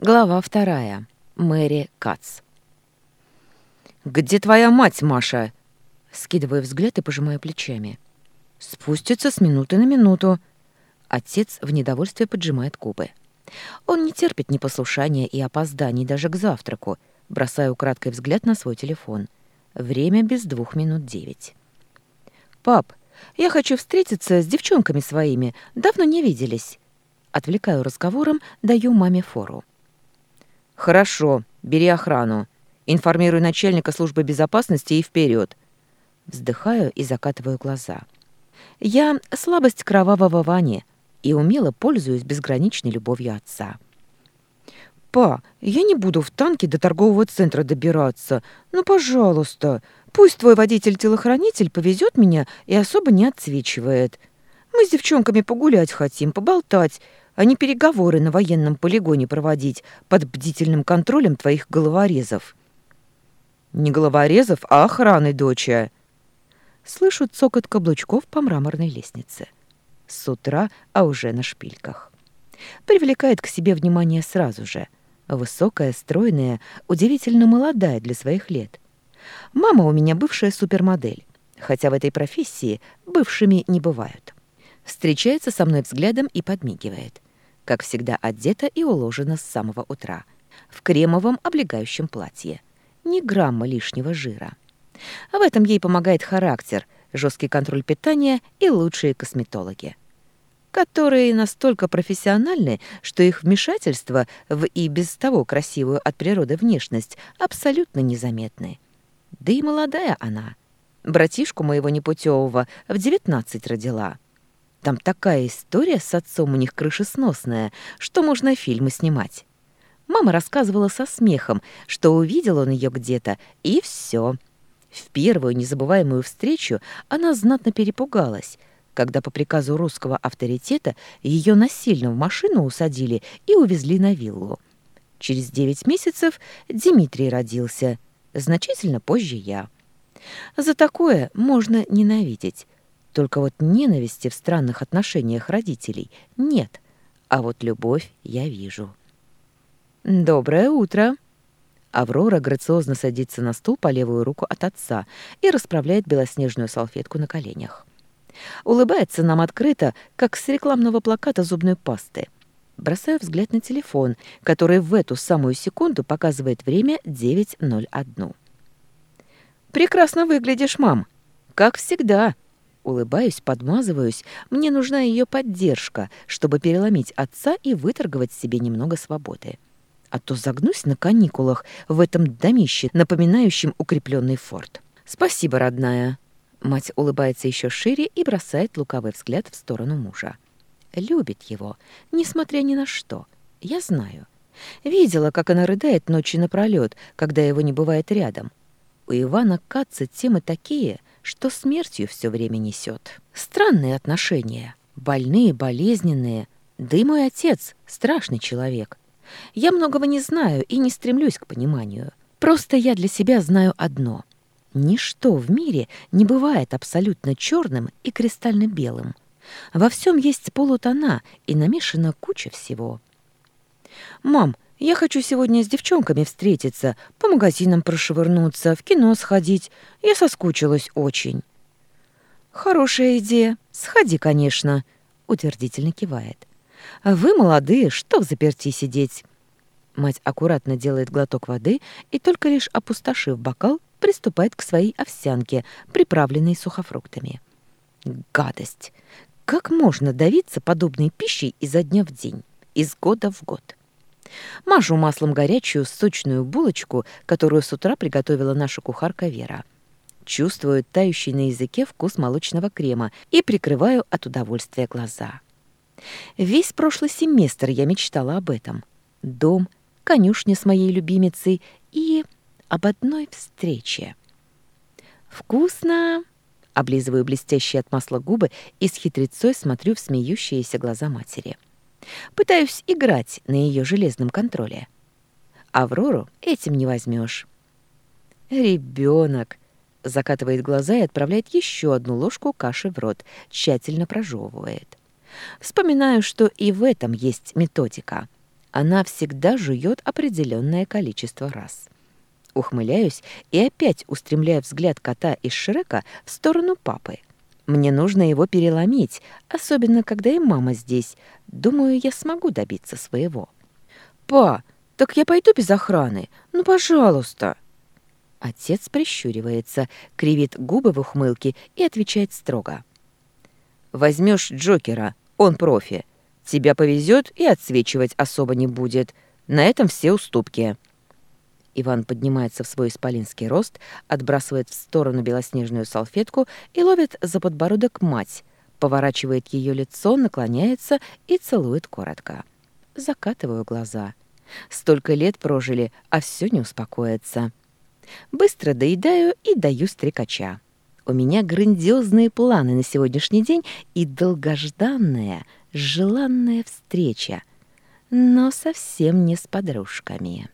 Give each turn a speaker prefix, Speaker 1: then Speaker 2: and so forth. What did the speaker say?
Speaker 1: Глава вторая. Мэри Кац. «Где твоя мать, Маша?» Скидывая взгляд и пожимая плечами. «Спустится с минуты на минуту». Отец в недовольстве поджимает губы. Он не терпит непослушания и опозданий даже к завтраку, бросая украдкой взгляд на свой телефон. Время без двух минут девять. «Пап, я хочу встретиться с девчонками своими. Давно не виделись». Отвлекаю разговором, даю маме фору. «Хорошо, бери охрану. Информируй начальника службы безопасности и вперед. Вздыхаю и закатываю глаза. Я слабость кровавого Вани и умело пользуюсь безграничной любовью отца. «Па, я не буду в танке до торгового центра добираться. Ну, пожалуйста, пусть твой водитель-телохранитель повезет меня и особо не отсвечивает. Мы с девчонками погулять хотим, поболтать, а не переговоры на военном полигоне проводить под бдительным контролем твоих головорезов. Не головорезов, а охраны, доча. Слышу цокот каблучков по мраморной лестнице. С утра, а уже на шпильках. Привлекает к себе внимание сразу же. Высокая, стройная, удивительно молодая для своих лет. Мама у меня бывшая супермодель, хотя в этой профессии бывшими не бывают встречается со мной взглядом и подмигивает как всегда одета и уложена с самого утра, в кремовом облегающем платье. Ни грамма лишнего жира. А в этом ей помогает характер, жесткий контроль питания и лучшие косметологи которые настолько профессиональны, что их вмешательство в и без того красивую от природы внешность абсолютно незаметны. Да и молодая она. Братишку моего непутевого в девятнадцать родила. Там такая история с отцом у них крышесносная, что можно фильмы снимать. Мама рассказывала со смехом, что увидел он ее где-то, и все. В первую незабываемую встречу она знатно перепугалась, когда по приказу русского авторитета ее насильно в машину усадили и увезли на виллу. Через девять месяцев Дмитрий родился, значительно позже я. За такое можно ненавидеть, только вот ненависти в странных отношениях родителей нет, а вот любовь я вижу. «Доброе утро!» Аврора грациозно садится на стул по левую руку от отца и расправляет белоснежную салфетку на коленях. Улыбается нам открыто, как с рекламного плаката зубной пасты. Бросаю взгляд на телефон, который в эту самую секунду показывает время 9.01. «Прекрасно выглядишь, мам! Как всегда!» Улыбаюсь, подмазываюсь. Мне нужна ее поддержка, чтобы переломить отца и выторговать себе немного свободы. А то загнусь на каникулах в этом домище, напоминающем укрепленный форт. «Спасибо, родная!» Мать улыбается еще шире и бросает лукавый взгляд в сторону мужа. Любит его, несмотря ни на что. Я знаю. Видела, как она рыдает ночью напролёт, когда его не бывает рядом. У Ивана Каца темы такие — что смертью все время несет. Странные отношения. Больные, болезненные. Да и мой отец — страшный человек. Я многого не знаю и не стремлюсь к пониманию. Просто я для себя знаю одно. Ничто в мире не бывает абсолютно черным и кристально белым. Во всем есть полутона и намешана куча всего. «Мам, я хочу сегодня с девчонками встретиться, по магазинам прошвырнуться, в кино сходить. Я соскучилась очень». «Хорошая идея. Сходи, конечно», — утвердительно кивает. «Вы молодые, что в заперти сидеть?» Мать аккуратно делает глоток воды и, только лишь опустошив бокал, приступает к своей овсянке, приправленной сухофруктами. «Гадость! Как можно давиться подобной пищей изо дня в день, из года в год?» Мажу маслом горячую сочную булочку, которую с утра приготовила наша кухарка Вера. Чувствую тающий на языке вкус молочного крема и прикрываю от удовольствия глаза. Весь прошлый семестр я мечтала об этом. Дом, конюшня с моей любимицей и об одной встрече. «Вкусно!» — облизываю блестящие от масла губы и с хитрецой смотрю в смеющиеся глаза матери. — Пытаюсь играть на ее железном контроле. Аврору этим не возьмешь. Ребенок! закатывает глаза и отправляет еще одну ложку каши в рот, тщательно прожевывает. Вспоминаю, что и в этом есть методика. Она всегда жует определенное количество раз. Ухмыляюсь и опять устремляю взгляд кота из Шрека в сторону папы — мне нужно его переломить, особенно когда и мама здесь. Думаю, я смогу добиться своего». «Па, так я пойду без охраны. Ну, пожалуйста». Отец прищуривается, кривит губы в ухмылке и отвечает строго. «Возьмешь Джокера, он профи. Тебя повезет и отсвечивать особо не будет. На этом все уступки». Иван поднимается в свой исполинский рост, отбрасывает в сторону белоснежную салфетку и ловит за подбородок мать, поворачивает ее лицо, наклоняется и целует коротко. Закатываю глаза. Столько лет прожили, а все не успокоится. Быстро доедаю и даю стрекача. У меня грандиозные планы на сегодняшний день и долгожданная, желанная встреча, но совсем не с подружками.